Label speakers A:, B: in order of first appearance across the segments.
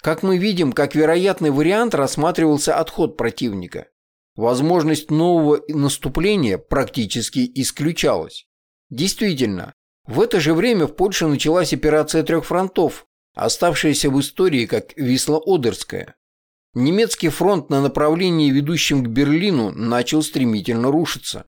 A: Как мы видим, как вероятный вариант рассматривался отход противника. Возможность нового наступления практически исключалась. Действительно, в это же время в Польше началась операция трех фронтов, оставшаяся в истории как Висло-Одерская. Немецкий фронт на направлении, ведущем к Берлину, начал стремительно рушиться.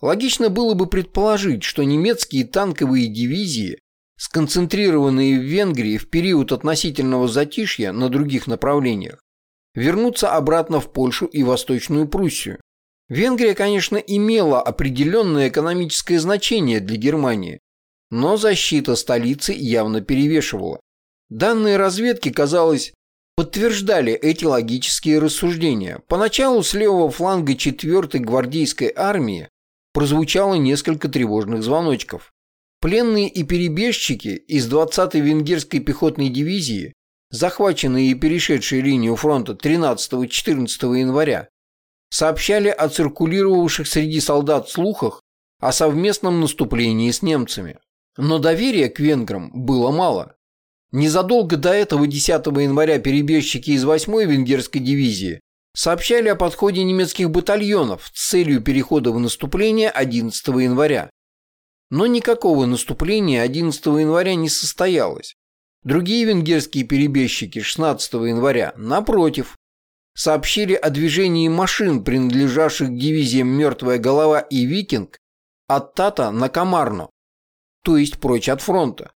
A: Логично было бы предположить, что немецкие танковые дивизии, сконцентрированные в Венгрии в период относительного затишья на других направлениях, вернутся обратно в Польшу и Восточную Пруссию. Венгрия, конечно, имела определенное экономическое значение для Германии, но защита столицы явно перевешивала. Данные разведки, казалось, подтверждали эти логические рассуждения. Поначалу с левого фланга 4-й гвардейской армии прозвучало несколько тревожных звоночков. Пленные и перебежчики из 20-й венгерской пехотной дивизии, захваченные и перешедшие линию фронта 13-14 января, сообщали о циркулировавших среди солдат слухах о совместном наступлении с немцами. Но доверия к венграм было мало. Незадолго до этого 10 января перебежчики из 8-й венгерской дивизии сообщали о подходе немецких батальонов с целью перехода в наступление 11 января. Но никакого наступления 11 января не состоялось. Другие венгерские перебежчики 16 января, напротив, сообщили о движении машин, принадлежавших дивизиям «Мертвая голова» и «Викинг» от Тата на Камарно, то есть прочь от фронта.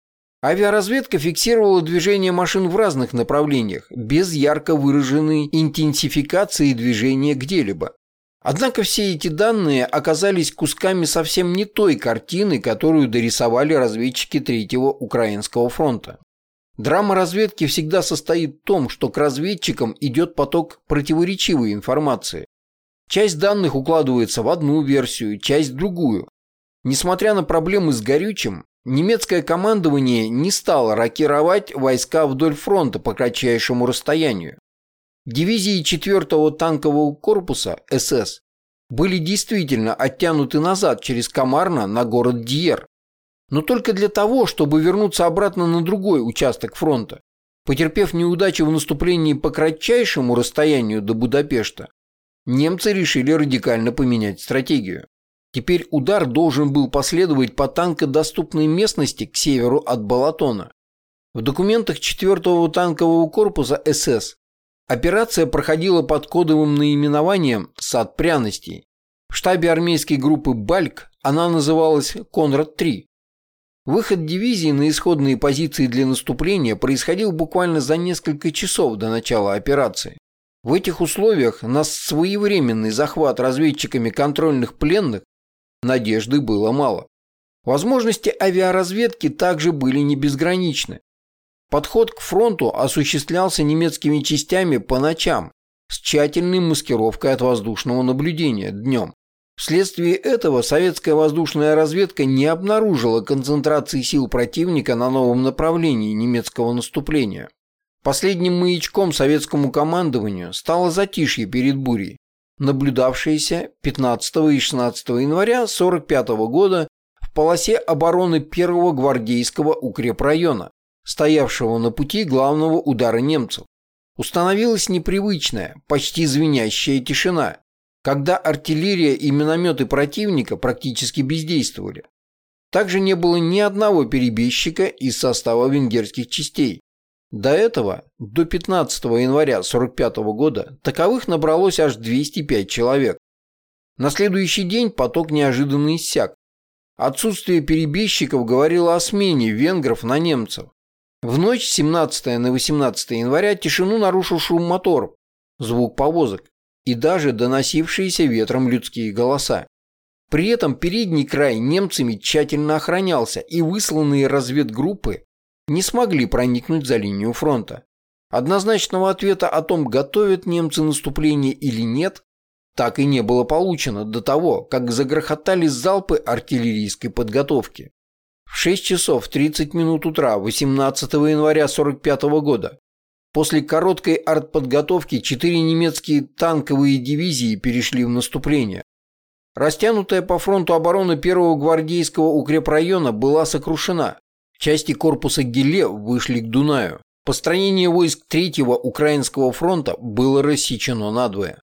A: Авиаразведка фиксировала движение машин в разных направлениях, без ярко выраженной интенсификации движения где-либо. Однако все эти данные оказались кусками совсем не той картины, которую дорисовали разведчики Третьего Украинского фронта. Драма разведки всегда состоит в том, что к разведчикам идет поток противоречивой информации. Часть данных укладывается в одну версию, часть в другую. Несмотря на проблемы с горючим, немецкое командование не стало рокировать войска вдоль фронта по кратчайшему расстоянию. Дивизии 4-го танкового корпуса СС были действительно оттянуты назад через Комарно на город Диер, но только для того, чтобы вернуться обратно на другой участок фронта. Потерпев неудачу в наступлении по кратчайшему расстоянию до Будапешта, немцы решили радикально поменять стратегию. Теперь удар должен был последовать по танкодоступной местности к северу от Балатона. В документах 4-го танкового корпуса СС операция проходила под кодовым наименованием «Сад пряностей». В штабе армейской группы «Бальк» она называлась «Конрад-3». Выход дивизии на исходные позиции для наступления происходил буквально за несколько часов до начала операции. В этих условиях на своевременный захват разведчиками контрольных пленных надежды было мало. Возможности авиаразведки также были не безграничны. Подход к фронту осуществлялся немецкими частями по ночам с тщательной маскировкой от воздушного наблюдения днем. Вследствие этого советская воздушная разведка не обнаружила концентрации сил противника на новом направлении немецкого наступления. Последним маячком советскому командованию стало затишье перед бурей, наблюдавшееся 15 и 16 января 1945 года в полосе обороны первого гвардейского укрепрайона, стоявшего на пути главного удара немцев. Установилась непривычная, почти звенящая тишина, когда артиллерия и минометы противника практически бездействовали. Также не было ни одного перебежчика из состава венгерских частей, до этого, до 15 января 1945 года, таковых набралось аж 205 человек. На следующий день поток неожиданно иссяк. Отсутствие перебежчиков говорило о смене венгров на немцев. В ночь с 17 на 18 января тишину нарушил шум мотор, звук повозок и даже доносившиеся ветром людские голоса. При этом передний край немцами тщательно охранялся, и высланные разведгруппы не смогли проникнуть за линию фронта. Однозначного ответа о том, готовят немцы наступление или нет, так и не было получено до того, как загрохотали залпы артиллерийской подготовки. В 6 часов 30 минут утра 18 января 1945 года после короткой артподготовки четыре немецкие танковые дивизии перешли в наступление. Растянутая по фронту оборона первого гвардейского укрепрайона была сокрушена. Части корпуса Геле вышли к Дунаю. построение войск Третьего Украинского фронта было рассечено надвое.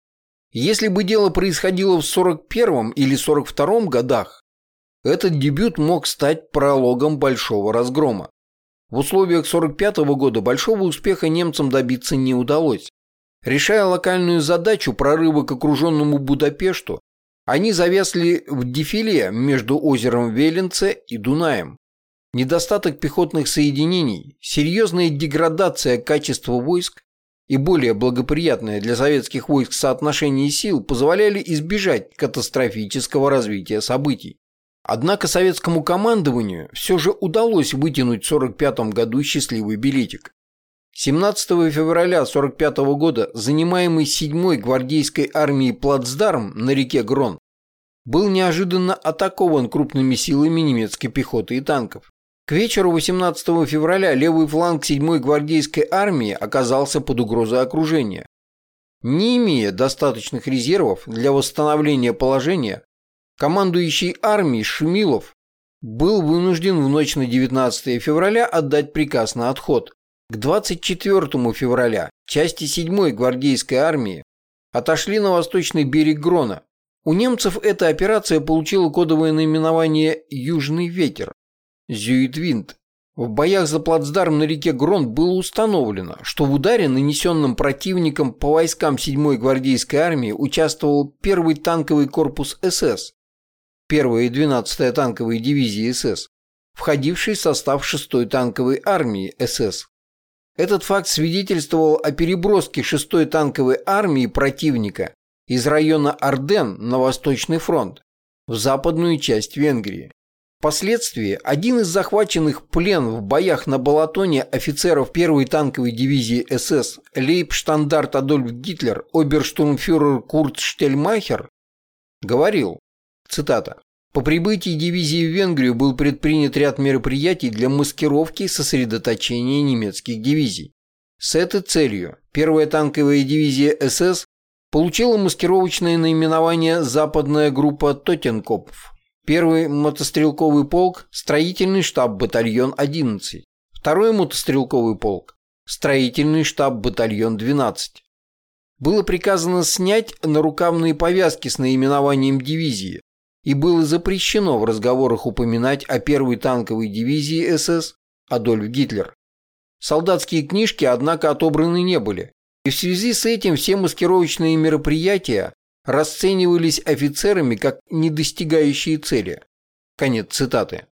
A: Если бы дело происходило в 41 или 42 годах, этот дебют мог стать прологом большого разгрома. В условиях 45 года большого успеха немцам добиться не удалось. Решая локальную задачу прорыва к окруженному Будапешту, они завязли в дефиле между озером Веленце и Дунаем. Недостаток пехотных соединений, серьезная деградация качества войск и более благоприятное для советских войск соотношение сил позволяли избежать катастрофического развития событий. Однако советскому командованию все же удалось вытянуть в 1945 году счастливый билетик. 17 февраля 1945 года занимаемый 7-й гвардейской армией плацдарм на реке Грон был неожиданно атакован крупными силами немецкой пехоты и танков. К вечеру 18 февраля левый фланг 7-й гвардейской армии оказался под угрозой окружения. Не имея достаточных резервов для восстановления положения, командующий армией Шумилов был вынужден в ночь на 19 февраля отдать приказ на отход. К 24 февраля части 7-й гвардейской армии отошли на восточный берег Грона. У немцев эта операция получила кодовое наименование «Южный ветер». Зюитвинд. В боях за плацдарм на реке Грон было установлено, что в ударе, нанесенном противником по войскам 7-й гвардейской армии, участвовал первый танковый корпус СС, 1-я и 12-я танковые дивизии СС, входивший в состав 6-й танковой армии СС. Этот факт свидетельствовал о переброске 6-й танковой армии противника из района Арден на Восточный фронт в западную часть Венгрии. Впоследствии один из захваченных плен в боях на Балатоне офицеров первой танковой дивизии СС лейбштандарт Адольф Гитлер, оберштурмфюрер Курт Штельмахер, говорил, цитата, «По прибытии дивизии в Венгрию был предпринят ряд мероприятий для маскировки и сосредоточения немецких дивизий. С этой целью первая танковая дивизия СС получила маскировочное наименование «Западная группа Тоттенкопф», Первый мотострелковый полк – строительный штаб батальон 11. Второй мотострелковый полк – строительный штаб батальон 12. Было приказано снять нарукавные повязки с наименованием дивизии, и было запрещено в разговорах упоминать о первой танковой дивизии СС Адольф Гитлер. Солдатские книжки, однако, отобраны не были, и в связи с этим все маскировочные мероприятия расценивались офицерами как недостигающие цели. Конец цитаты.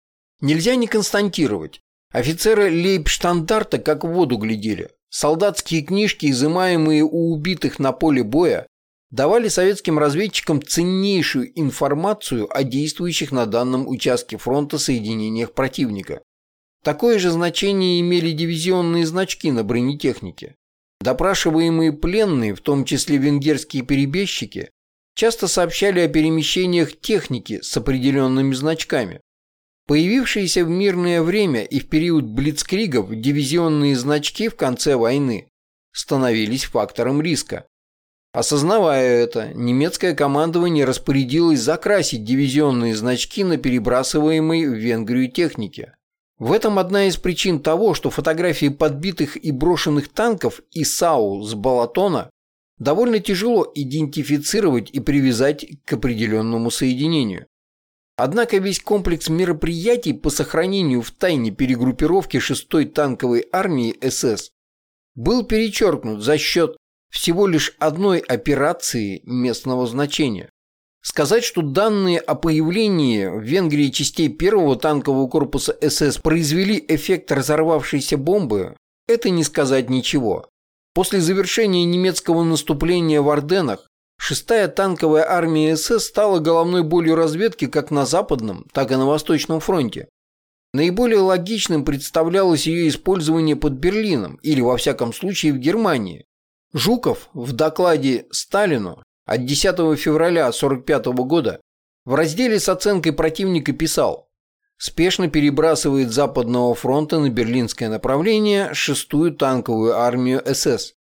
A: Нельзя не констатировать. Офицеры лейбштандарта как в воду глядели. Солдатские книжки, изымаемые у убитых на поле боя, давали советским разведчикам ценнейшую информацию о действующих на данном участке фронта соединениях противника. Такое же значение имели дивизионные значки на бронетехнике. Допрашиваемые пленные, в том числе венгерские перебежчики, часто сообщали о перемещениях техники с определенными значками. Появившиеся в мирное время и в период блицкригов дивизионные значки в конце войны становились фактором риска. Осознавая это, немецкое командование распорядилось закрасить дивизионные значки на перебрасываемой в Венгрию технике. В этом одна из причин того, что фотографии подбитых и брошенных танков и САУ с Балатона довольно тяжело идентифицировать и привязать к определенному соединению. Однако весь комплекс мероприятий по сохранению в тайне перегруппировки 6-й танковой армии СС был перечеркнут за счет всего лишь одной операции местного значения. Сказать, что данные о появлении в Венгрии частей первого танкового корпуса СС произвели эффект разорвавшейся бомбы, это не сказать ничего. После завершения немецкого наступления в Орденах, 6-я танковая армия СС стала головной болью разведки как на Западном, так и на Восточном фронте. Наиболее логичным представлялось ее использование под Берлином или, во всяком случае, в Германии. Жуков в докладе Сталину от 10 февраля 1945 года в разделе с оценкой противника писал спешно перебрасывает Западного фронта на берлинское направление шестую танковую армию СС.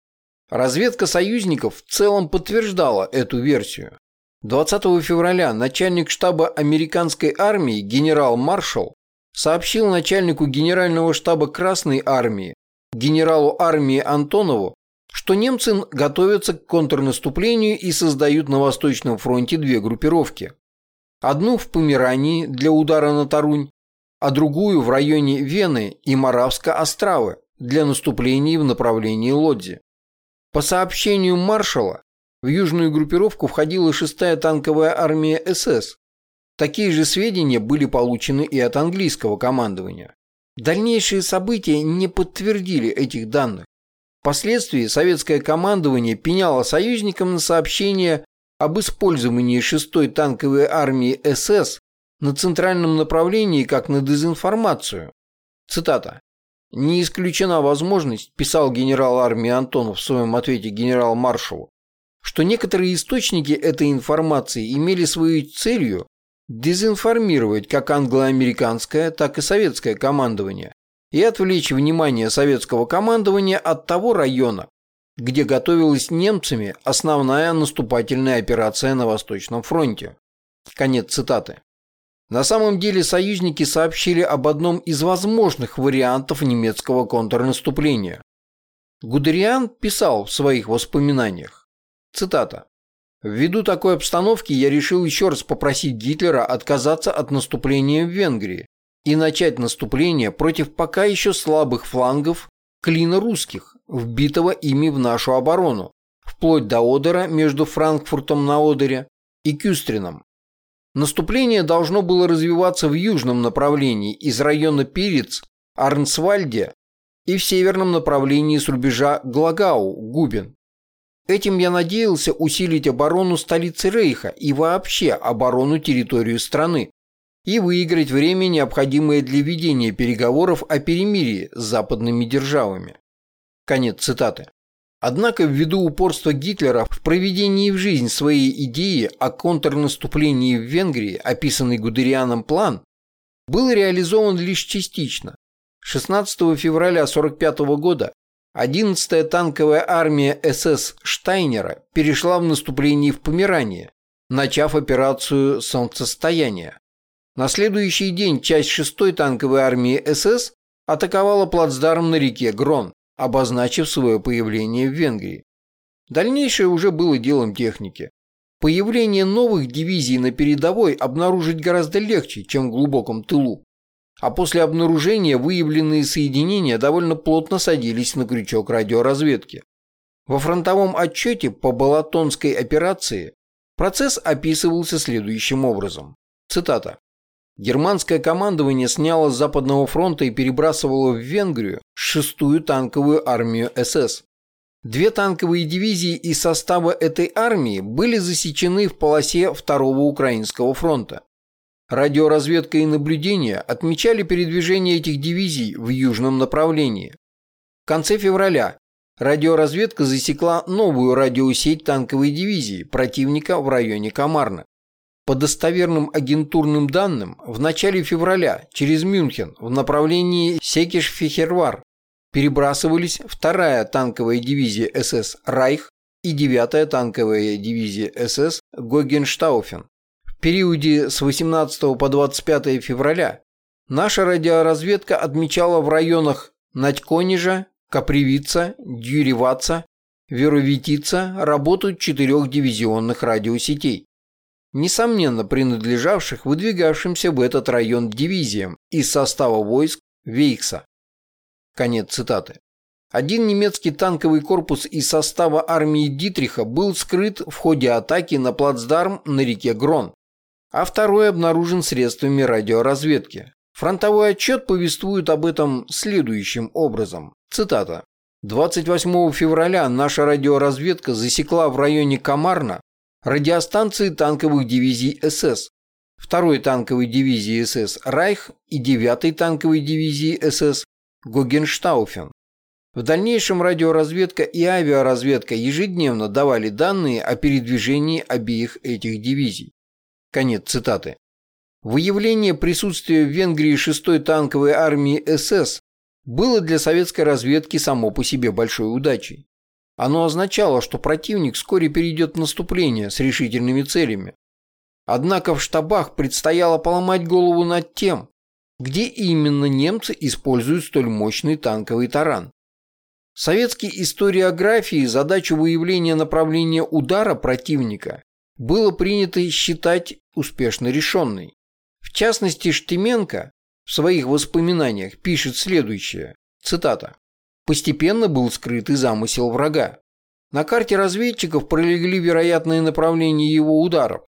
A: Разведка союзников в целом подтверждала эту версию. 20 февраля начальник штаба американской армии генерал-маршал сообщил начальнику генерального штаба Красной армии генералу армии Антонову, что немцы готовятся к контрнаступлению и создают на Восточном фронте две группировки. Одну в Померании для удара на Тарунь, а другую в районе Вены и Моравска-Остравы для наступлений в направлении Лодзи. По сообщению маршала, в южную группировку входила 6-я танковая армия СС. Такие же сведения были получены и от английского командования. Дальнейшие события не подтвердили этих данных. Впоследствии советское командование пеняло союзникам на сообщение об использовании 6-й танковой армии СС на центральном направлении как на дезинформацию. Цитата. «Не исключена возможность», писал генерал армии Антонов в своем ответе генерал-маршалу, что некоторые источники этой информации имели своей целью дезинформировать как англо-американское, так и советское командование и отвлечь внимание советского командования от того района, где готовилась немцами основная наступательная операция на Восточном фронте. Конец цитаты. На самом деле союзники сообщили об одном из возможных вариантов немецкого контрнаступления. Гудериан писал в своих воспоминаниях, цитата, «Ввиду такой обстановки я решил еще раз попросить Гитлера отказаться от наступления в Венгрии и начать наступление против пока еще слабых флангов клина русских, вбитого ими в нашу оборону, вплоть до Одера между Франкфуртом на Одере и Кюстрином. Наступление должно было развиваться в южном направлении из района Перец, Арнсвальде и в северном направлении с рубежа Глагау, Губин. Этим я надеялся усилить оборону столицы Рейха и вообще оборону территории страны и выиграть время, необходимое для ведения переговоров о перемирии с западными державами. Конец цитаты. Однако ввиду упорства Гитлера в проведении в жизнь своей идеи о контрнаступлении в Венгрии, описанный Гудерианом план, был реализован лишь частично. 16 февраля 1945 года 11-я танковая армия СС Штайнера перешла в наступление в Померание, начав операцию «Солнцестояние». На следующий день часть 6-й танковой армии СС атаковала плацдарм на реке Грон, обозначив свое появление в Венгрии. Дальнейшее уже было делом техники. Появление новых дивизий на передовой обнаружить гораздо легче, чем в глубоком тылу. А после обнаружения выявленные соединения довольно плотно садились на крючок радиоразведки. Во фронтовом отчете по Балатонской операции процесс описывался следующим образом. Цитата. Германское командование сняло с Западного фронта и перебрасывало в Венгрию шестую танковую армию СС. Две танковые дивизии из состава этой армии были засечены в полосе Второго Украинского фронта. Радиоразведка и наблюдения отмечали передвижение этих дивизий в южном направлении. В конце февраля радиоразведка засекла новую радиосеть танковой дивизии противника в районе Камарна. По достоверным агентурным данным, в начале февраля через Мюнхен в направлении Секиш-Фехервар перебрасывались вторая танковая дивизия СС «Райх» и девятая танковая дивизия СС «Гогенштауфен». В периоде с 18 по 25 февраля наша радиоразведка отмечала в районах Надьконежа, Капривица, Дюреваца, Веровитица работу четырех дивизионных радиосетей несомненно принадлежавших выдвигавшимся в этот район дивизиям из состава войск Вейкса. Конец цитаты. Один немецкий танковый корпус из состава армии Дитриха был скрыт в ходе атаки на плацдарм на реке Грон, а второй обнаружен средствами радиоразведки. Фронтовой отчет повествует об этом следующим образом. Цитата. 28 февраля наша радиоразведка засекла в районе Камарна радиостанции танковых дивизий СС, 2-й танковой дивизии СС «Райх» и 9-й танковой дивизии СС «Гогенштауфен». В дальнейшем радиоразведка и авиаразведка ежедневно давали данные о передвижении обеих этих дивизий. Конец цитаты. Выявление присутствия в Венгрии 6-й танковой армии СС было для советской разведки само по себе большой удачей. Оно означало, что противник вскоре перейдет в наступление с решительными целями. Однако в штабах предстояло поломать голову над тем, где именно немцы используют столь мощный танковый таран. советской историографии задачу выявления направления удара противника было принято считать успешно решенной. В частности, Штеменко в своих воспоминаниях пишет следующее, цитата. «Постепенно был скрытый замысел врага. На карте разведчиков пролегли вероятные направления его ударов.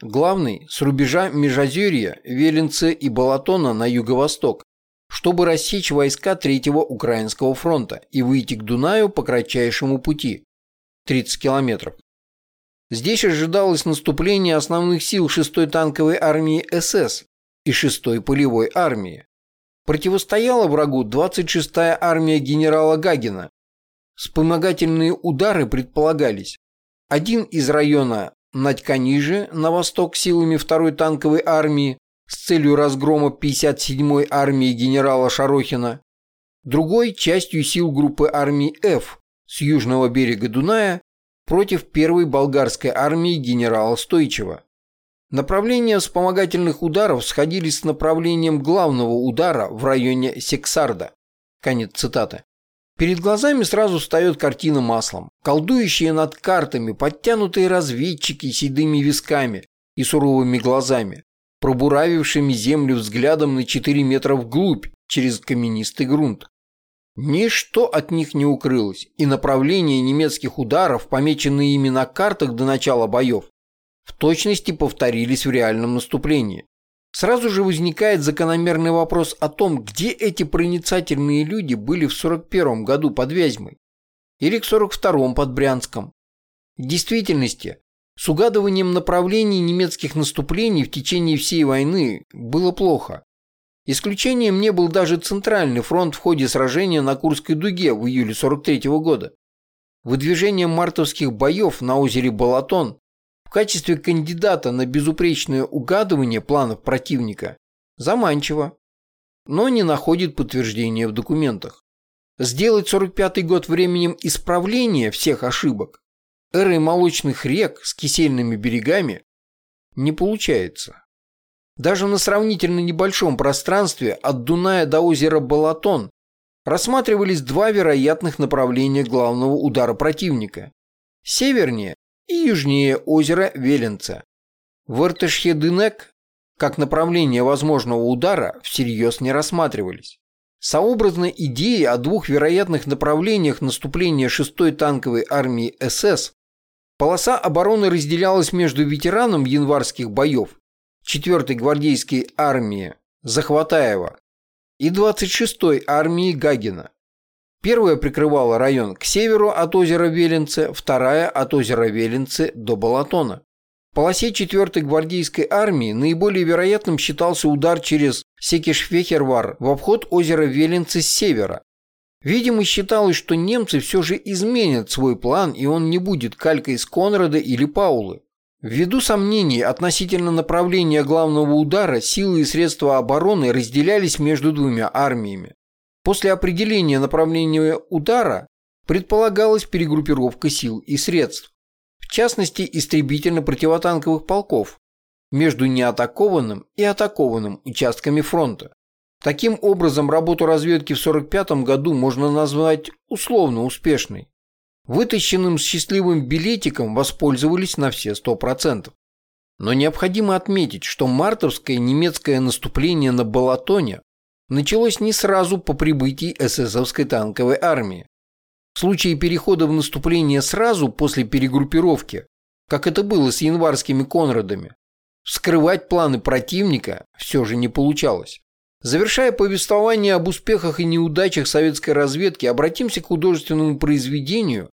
A: Главный – с рубежа Межозерья, Веленце и Балатона на юго-восток, чтобы рассечь войска Третьего Украинского фронта и выйти к Дунаю по кратчайшему пути – 30 километров. Здесь ожидалось наступление основных сил 6-й танковой армии СС и 6-й полевой армии. Противостояла врагу 26-я армия генерала Гагина. Вспомогательные удары предполагались. Один из района Надьканиже на восток силами 2-й танковой армии, с целью разгрома 57-й армии генерала Шарохина, другой – частью сил группы армий F с южного берега Дуная против первой болгарской армии генерала Стойчева. Направления вспомогательных ударов сходились с направлением главного удара в районе Сексарда. Конец цитаты. Перед глазами сразу встает картина маслом. Колдующие над картами, подтянутые разведчики седыми висками и суровыми глазами, пробуравившими землю взглядом на 4 метра вглубь через каменистый грунт. Ничто от них не укрылось, и направления немецких ударов, помеченные ими на картах до начала боев, в точности повторились в реальном наступлении. Сразу же возникает закономерный вопрос о том, где эти проницательные люди были в 41 году под Вязьмой или к 42 под Брянском. В действительности, с угадыванием направлений немецких наступлений в течение всей войны было плохо. Исключением не был даже Центральный фронт в ходе сражения на Курской дуге в июле 43 года. Выдвижение мартовских боев на озере Балатон качестве кандидата на безупречное угадывание планов противника заманчиво, но не находит подтверждения в документах. Сделать 45-й год временем исправления всех ошибок эрой молочных рек с кисельными берегами не получается. Даже на сравнительно небольшом пространстве от Дуная до озера Балатон рассматривались два вероятных направления главного удара противника – севернее и южнее озера Веленца. В Иртышхедынек как направление возможного удара всерьез не рассматривались. Сообразно идеи о двух вероятных направлениях наступления 6-й танковой армии СС Полоса обороны разделялась между ветераном январских боев 4-й гвардейской армии Захватаева и 26-й армией Гагина. Первая прикрывала район к северу от озера Веленце, вторая от озера Веленце до Балатона. В полосе 4-й гвардейской армии наиболее вероятным считался удар через Секишфехервар в обход озера Веленце с севера, Видимо, считалось, что немцы все же изменят свой план, и он не будет калькой с Конрада или Паулы. Ввиду сомнений относительно направления главного удара, силы и средства обороны разделялись между двумя армиями. После определения направления удара предполагалась перегруппировка сил и средств, в частности истребительно-противотанковых полков, между неатакованным и атакованным участками фронта. Таким образом, работу разведки в 1945 году можно назвать условно успешной. Вытащенным счастливым билетиком воспользовались на все 100%. Но необходимо отметить, что мартовское немецкое наступление на Балатоне началось не сразу по прибытии эсэсовской танковой армии. В случае перехода в наступление сразу после перегруппировки, как это было с январскими Конрадами, вскрывать планы противника все же не получалось. Завершая повествование об успехах и неудачах советской разведки, обратимся к художественному произведению,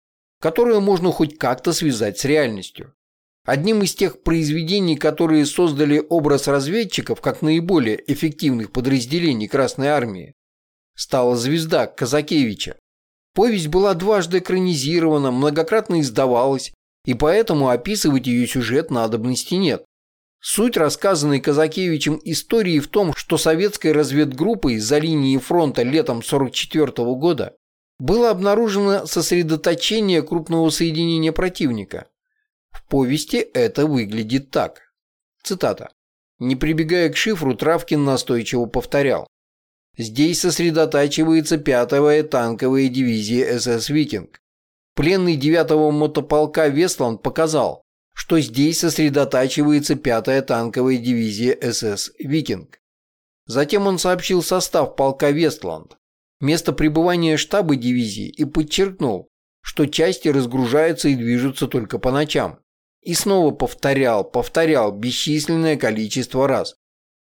A: которое можно хоть как-то связать с реальностью. Одним из тех произведений, которые создали образ разведчиков как наиболее эффективных подразделений Красной Армии, стала «Звезда» Казакевича. Повесть была дважды экранизирована, многократно издавалась, и поэтому описывать ее сюжет надобности нет. Суть рассказанной Казакевичем истории в том, что советской разведгруппой за линией фронта летом 1944 года было обнаружено сосредоточение крупного соединения противника. В повести это выглядит так. Цитата. Не прибегая к шифру, Травкин настойчиво повторял. Здесь сосредотачивается 5-я танковая дивизия СС «Викинг». Пленный 9-го мотополка Вестланд показал, что здесь сосредотачивается 5-я танковая дивизия СС «Викинг». Затем он сообщил состав полка Вестланд, место пребывания штаба дивизии и подчеркнул, что части разгружаются и движутся только по ночам. И снова повторял, повторял бесчисленное количество раз.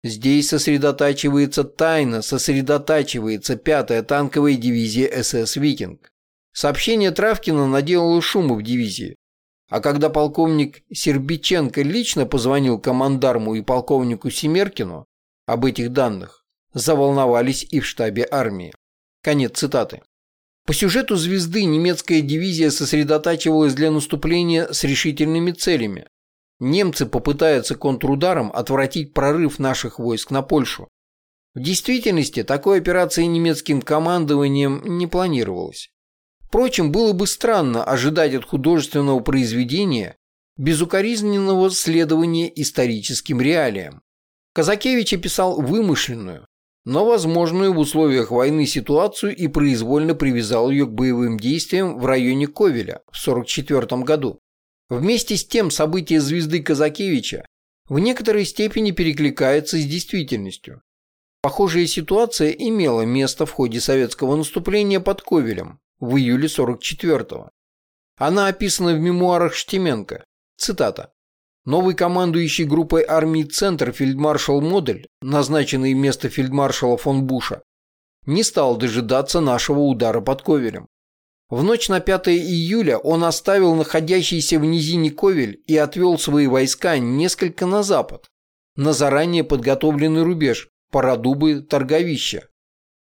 A: Здесь сосредотачивается тайна, сосредотачивается пятая танковая дивизия СС «Викинг». Сообщение Травкина наделало шума в дивизии. А когда полковник Сербиченко лично позвонил командарму и полковнику Семеркину об этих данных, заволновались и в штабе армии. Конец цитаты. По сюжету «Звезды» немецкая дивизия сосредотачивалась для наступления с решительными целями. Немцы попытаются контрударом отвратить прорыв наших войск на Польшу. В действительности такой операции немецким командованием не планировалось. Впрочем, было бы странно ожидать от художественного произведения безукоризненного следования историческим реалиям. Казакевич описал вымышленную, но возможную в условиях войны ситуацию и произвольно привязал ее к боевым действиям в районе Ковеля в 1944 году. Вместе с тем события звезды Казакевича в некоторой степени перекликаются с действительностью. Похожая ситуация имела место в ходе советского наступления под Ковелем в июле 44-го. Она описана в мемуарах Штеменко. Цитата. Новый командующий группой армии «Центр» фельдмаршал Модель, назначенный вместо фельдмаршала фон Буша, не стал дожидаться нашего удара под Ковелем. В ночь на 5 июля он оставил находящийся в низине Ковель и отвел свои войска несколько на запад, на заранее подготовленный рубеж Парадубы-Торговища,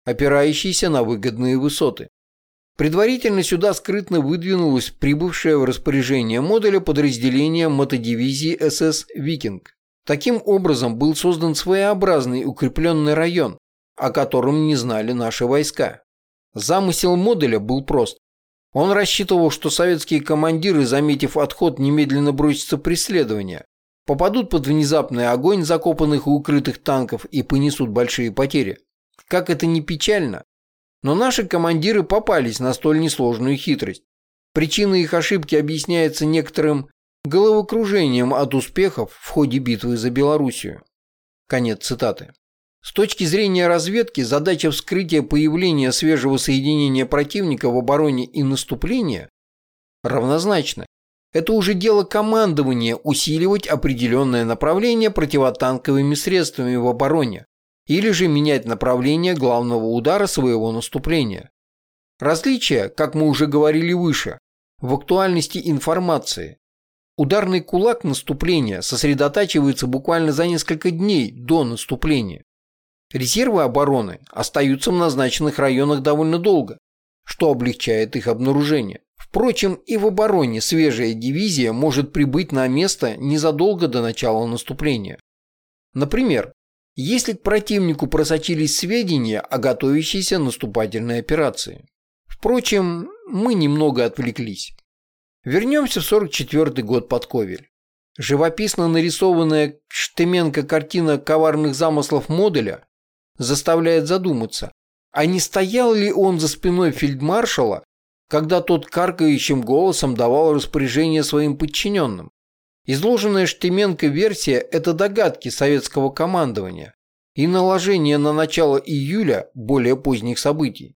A: опирающийся на выгодные высоты. Предварительно сюда скрытно выдвинулось прибывшее в распоряжение модуля подразделение мотодивизии СС «Викинг». Таким образом был создан своеобразный укрепленный район, о котором не знали наши войска. Замысел модуля был прост. Он рассчитывал, что советские командиры, заметив отход, немедленно бросятся преследование, попадут под внезапный огонь закопанных и укрытых танков и понесут большие потери. Как это ни печально, но наши командиры попались на столь несложную хитрость. Причина их ошибки объясняется некоторым головокружением от успехов в ходе битвы за Белоруссию. Конец цитаты. С точки зрения разведки, задача вскрытия появления свежего соединения противника в обороне и наступления равнозначна. Это уже дело командования усиливать определенное направление противотанковыми средствами в обороне, или же менять направление главного удара своего наступления. Различие, как мы уже говорили выше, в актуальности информации. Ударный кулак наступления сосредотачивается буквально за несколько дней до наступления. Резервы обороны остаются в назначенных районах довольно долго, что облегчает их обнаружение. Впрочем, и в обороне свежая дивизия может прибыть на место незадолго до начала наступления. Например, если к противнику просочились сведения о готовящейся наступательной операции. Впрочем, мы немного отвлеклись. Вернемся в 44 год под Ковель. Живописно нарисованная Штеменко картина коварных замыслов модуля заставляет задуматься, а не стоял ли он за спиной фельдмаршала, когда тот каркающим голосом давал распоряжение своим подчиненным. Изложенная Штеменко версия – это догадки советского командования и наложение на начало июля более поздних событий.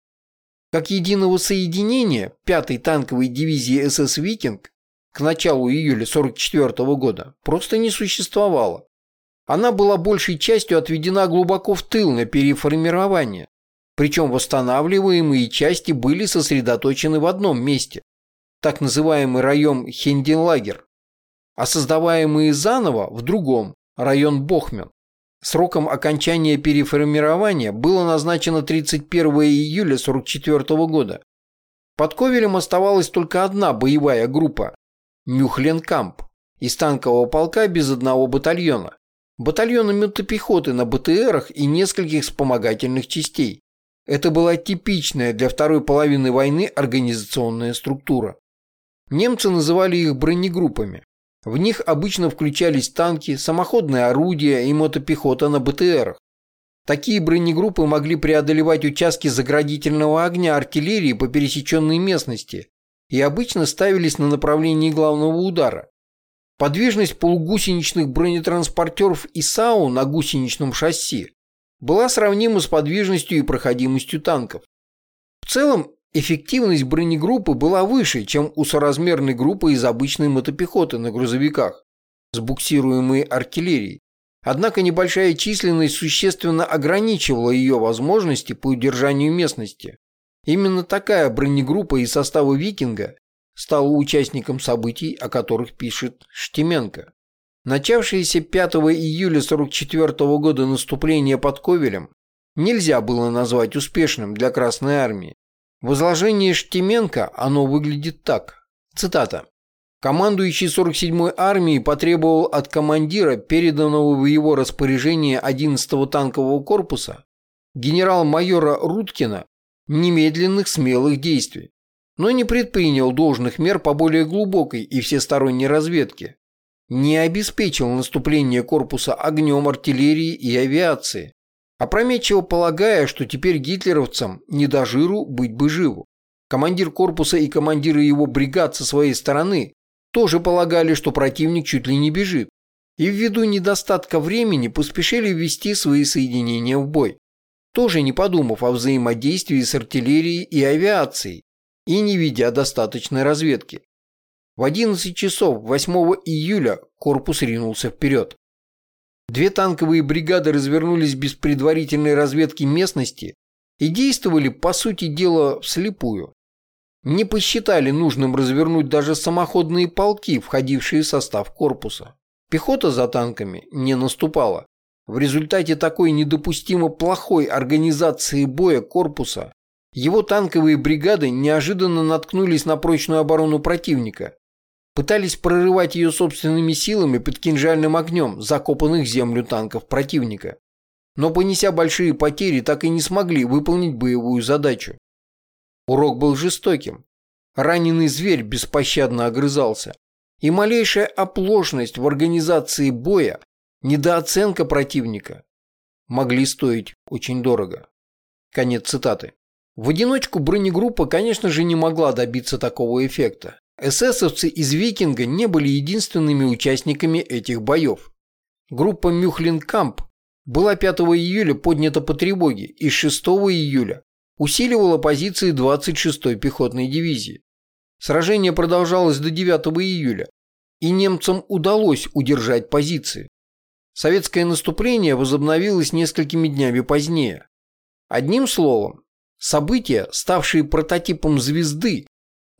A: Как единого соединения 5-й танковой дивизии СС «Викинг» к началу июля 1944 года просто не существовало. Она была большей частью отведена глубоко в тыл на переформирование, причем восстанавливаемые части были сосредоточены в одном месте, так называемый район Хенденлагер а создаваемые заново в другом, район Бохмен. Сроком окончания переформирования было назначено 31 июля 1944 года. Под Ковелем оставалась только одна боевая группа – Мюхленкамп из танкового полка без одного батальона, батальона мотопехоты на БТРах и нескольких вспомогательных частей. Это была типичная для второй половины войны организационная структура. Немцы называли их бронегруппами. В них обычно включались танки, самоходные орудия и мотопехота на БТРах. Такие бронегруппы могли преодолевать участки заградительного огня артиллерии по пересеченной местности и обычно ставились на направлении главного удара. Подвижность полугусеничных бронетранспортеров ИСАУ на гусеничном шасси была сравнима с подвижностью и проходимостью танков. В целом, эффективность бронегруппы была выше, чем у соразмерной группы из обычной мотопехоты на грузовиках с буксируемой артиллерией. Однако небольшая численность существенно ограничивала ее возможности по удержанию местности. Именно такая бронегруппа из состава «Викинга» стала участником событий, о которых пишет Штеменко. Начавшееся 5 июля 44 года наступление под Ковелем нельзя было назвать успешным для Красной Армии. В изложении Штеменко оно выглядит так. Цитата. Командующий 47-й армией потребовал от командира, переданного в его распоряжение 11-го танкового корпуса, генерал-майора Руткина, немедленных смелых действий, но не предпринял должных мер по более глубокой и всесторонней разведке, не обеспечил наступление корпуса огнем артиллерии и авиации, опрометчиво полагая, что теперь гитлеровцам не до жиру быть бы живу. Командир корпуса и командиры его бригад со своей стороны тоже полагали, что противник чуть ли не бежит, и ввиду недостатка времени поспешили ввести свои соединения в бой, тоже не подумав о взаимодействии с артиллерией и авиацией и не видя достаточной разведки. В 11 часов 8 июля корпус ринулся вперед. Две танковые бригады развернулись без предварительной разведки местности и действовали, по сути дела, вслепую не посчитали нужным развернуть даже самоходные полки, входившие в состав корпуса. Пехота за танками не наступала. В результате такой недопустимо плохой организации боя корпуса его танковые бригады неожиданно наткнулись на прочную оборону противника. Пытались прорывать ее собственными силами под кинжальным огнем закопанных землю танков противника. Но понеся большие потери, так и не смогли выполнить боевую задачу. Урок был жестоким. Раненый зверь беспощадно огрызался. И малейшая оплошность в организации боя, недооценка противника могли стоить очень дорого. Конец цитаты. В одиночку бронегруппа, конечно же, не могла добиться такого эффекта. Эсэсовцы из «Викинга» не были единственными участниками этих боев. Группа Мюхлинкамп была 5 июля поднята по тревоге и 6 июля усиливала позиции 26-й пехотной дивизии. Сражение продолжалось до 9 июля, и немцам удалось удержать позиции. Советское наступление возобновилось несколькими днями позднее. Одним словом, события, ставшие прототипом звезды,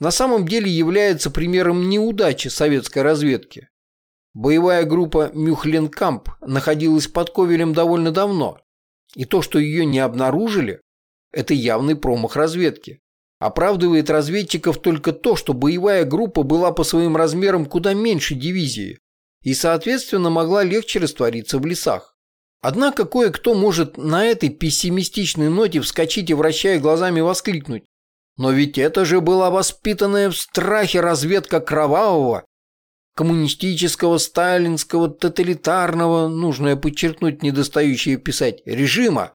A: на самом деле являются примером неудачи советской разведки. Боевая группа Мюхленкамп находилась под Ковелем довольно давно, и то, что ее не обнаружили, это явный промах разведки. Оправдывает разведчиков только то, что боевая группа была по своим размерам куда меньше дивизии и, соответственно, могла легче раствориться в лесах. Однако кое-кто может на этой пессимистичной ноте вскочить и, вращая глазами, воскликнуть. Но ведь это же была воспитанная в страхе разведка кровавого, коммунистического, сталинского, тоталитарного, нужно подчеркнуть недостающее писать, режима,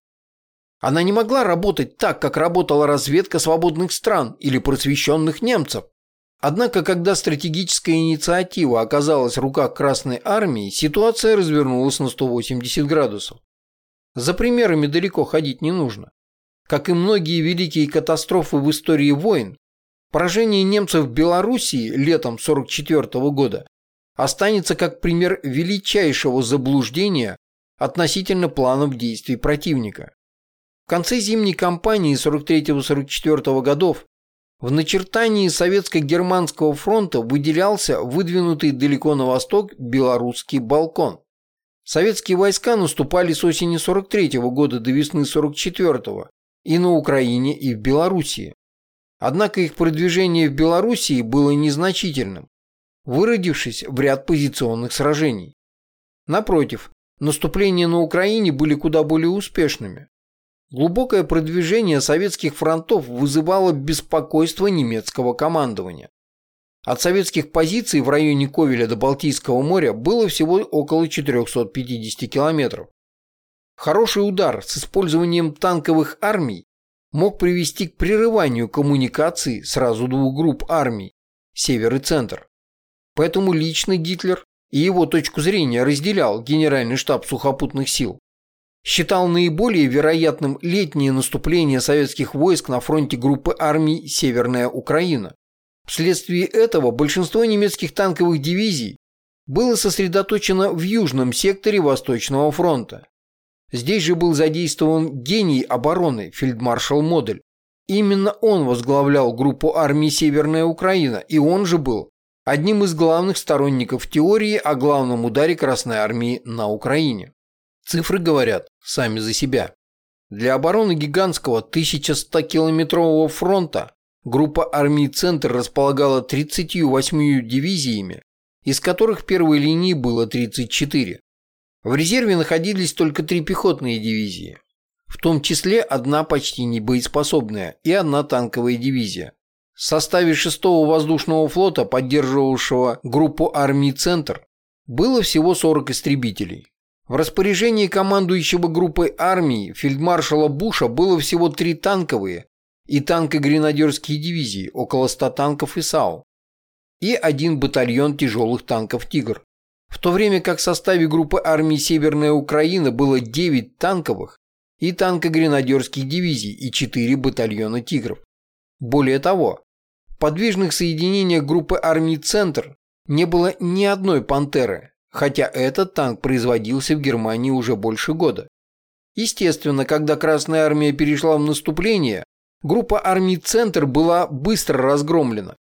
A: она не могла работать так, как работала разведка свободных стран или просвещенных немцев. Однако, когда стратегическая инициатива оказалась в руках Красной Армии, ситуация развернулась на 180 градусов. За примерами далеко ходить не нужно. Как и многие великие катастрофы в истории войн, поражение немцев в Белоруссии летом 1944 года останется как пример величайшего заблуждения относительно планов действий противника. В конце зимней кампании 43-44 годов в начертании Советско-Германского фронта выделялся выдвинутый далеко на восток белорусский балкон. Советские войска наступали с осени 43 -го года до весны 44 и на Украине, и в Белоруссии. Однако их продвижение в Белоруссии было незначительным, выродившись в ряд позиционных сражений. Напротив, наступления на Украине были куда более успешными. Глубокое продвижение советских фронтов вызывало беспокойство немецкого командования. От советских позиций в районе Ковеля до Балтийского моря было всего около 450 километров. Хороший удар с использованием танковых армий мог привести к прерыванию коммуникаций сразу двух групп армий – север и центр. Поэтому лично Гитлер и его точку зрения разделял Генеральный штаб сухопутных сил. Считал наиболее вероятным летнее наступление советских войск на фронте группы армий «Северная Украина». Вследствие этого большинство немецких танковых дивизий было сосредоточено в южном секторе Восточного фронта. Здесь же был задействован гений обороны фельдмаршал Модель. Именно он возглавлял группу армий «Северная Украина», и он же был одним из главных сторонников теории о главном ударе Красной Армии на Украине. Цифры говорят сами за себя. Для обороны гигантского 1100-километрового фронта группа армий «Центр» располагала 38 дивизиями, из которых первой линии было 34. В резерве находились только три пехотные дивизии, в том числе одна почти небоеспособная и одна танковая дивизия. В составе 6-го воздушного флота, поддерживавшего группу армий «Центр», было всего 40 истребителей. В распоряжении командующего группой армии фельдмаршала Буша было всего три танковые и танко-гренадерские дивизии, около 100 танков и САУ, и один батальон тяжелых танков «Тигр». В то время как в составе группы армии Северная Украина было 9 танковых и танко-гренадерских дивизий и 4 батальона «Тигров». Более того, в подвижных соединениях группы армий «Центр» не было ни одной «Пантеры», хотя этот танк производился в Германии уже больше года. Естественно, когда Красная Армия перешла в наступление, группа армий «Центр» была быстро разгромлена.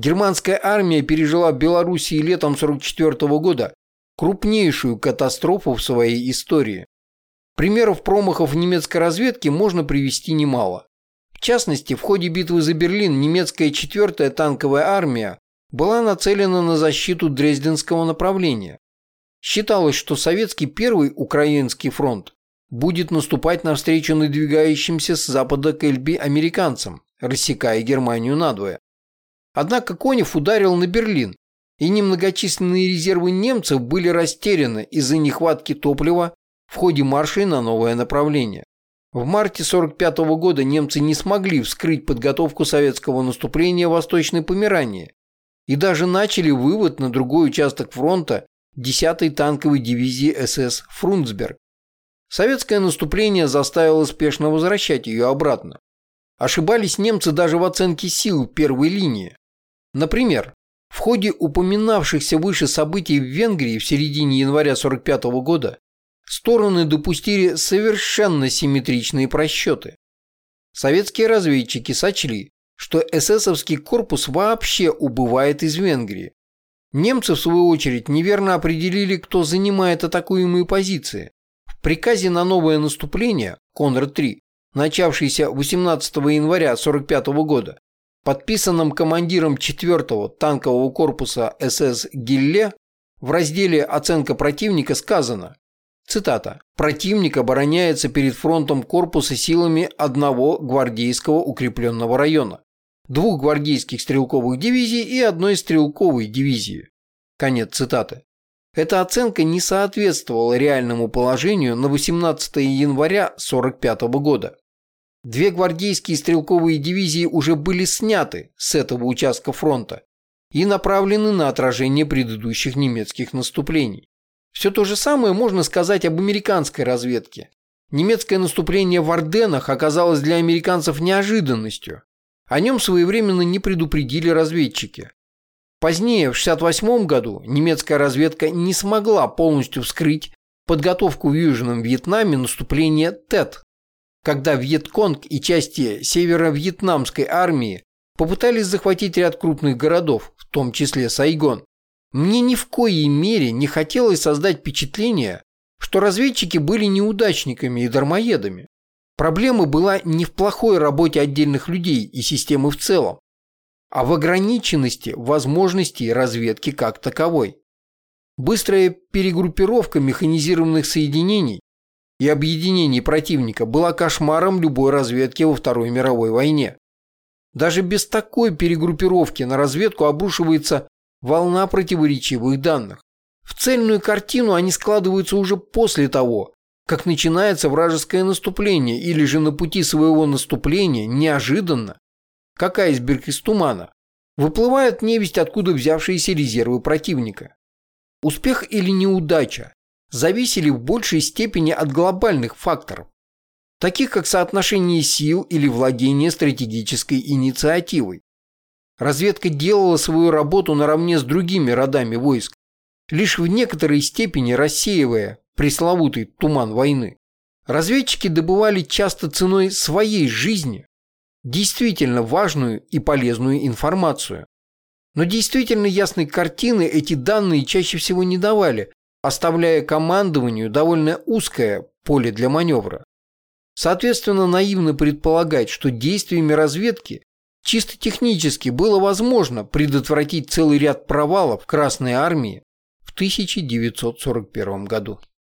A: Германская армия пережила в Белоруссии летом 1944 года крупнейшую катастрофу в своей истории. Примеров промахов немецкой разведки можно привести немало. В частности, в ходе битвы за Берлин немецкая 4-я танковая армия была нацелена на защиту Дрезденского направления. Считалось, что советский первый украинский фронт будет наступать навстречу надвигающимся с запада к Эльбе американцам, рассекая Германию надвое. Однако Конев ударил на Берлин, и немногочисленные резервы немцев были растеряны из-за нехватки топлива в ходе маршей на новое направление. В марте 1945 года немцы не смогли вскрыть подготовку советского наступления в Восточной Померании и даже начали вывод на другой участок фронта 10-й танковой дивизии СС «Фрунцберг». Советское наступление заставило спешно возвращать ее обратно. Ошибались немцы даже в оценке сил первой линии. Например, в ходе упоминавшихся выше событий в Венгрии в середине января 1945 года стороны допустили совершенно симметричные просчеты. Советские разведчики сочли, что эсэсовский корпус вообще убывает из Венгрии. Немцы, в свою очередь, неверно определили, кто занимает атакуемые позиции. В приказе на новое наступление, Конрад-3, начавшийся 18 января 1945 года, подписанном командиром 4-го танкового корпуса СС Гилле, в разделе «Оценка противника» сказано, Цитата. «Противник обороняется перед фронтом корпуса силами одного гвардейского укрепленного района, двух гвардейских стрелковых дивизий и одной стрелковой дивизии». Конец цитаты. Эта оценка не соответствовала реальному положению на 18 января 1945 года. Две гвардейские стрелковые дивизии уже были сняты с этого участка фронта и направлены на отражение предыдущих немецких наступлений. Все то же самое можно сказать об американской разведке. Немецкое наступление в Орденах оказалось для американцев неожиданностью. О нем своевременно не предупредили разведчики. Позднее, в 1968 году, немецкая разведка не смогла полностью вскрыть подготовку в Южном Вьетнаме наступления ТЭТ, когда Вьетконг и части северо-вьетнамской армии попытались захватить ряд крупных городов, в том числе Сайгон. Мне ни в коей мере не хотелось создать впечатление, что разведчики были неудачниками и дармоедами. Проблема была не в плохой работе отдельных людей и системы в целом, а в ограниченности возможностей разведки как таковой. Быстрая перегруппировка механизированных соединений и объединений противника была кошмаром любой разведки во Второй мировой войне. Даже без такой перегруппировки на разведку обрушивается волна противоречивых данных. В цельную картину они складываются уже после того, как начинается вражеское наступление, или же на пути своего наступления неожиданно, как айсберг из тумана, выплывают невесть откуда взявшиеся резервы противника. Успех или неудача зависели в большей степени от глобальных факторов, таких как соотношение сил или владение стратегической инициативой. Разведка делала свою работу наравне с другими родами войск, лишь в некоторой степени рассеивая пресловутый туман войны. Разведчики добывали часто ценой своей жизни действительно важную и полезную информацию. Но действительно ясной картины эти данные чаще всего не давали, оставляя командованию довольно узкое поле для маневра. Соответственно, наивно предполагать, что действиями разведки чисто технически было возможно предотвратить целый ряд провалов Красной Армии в 1941 году.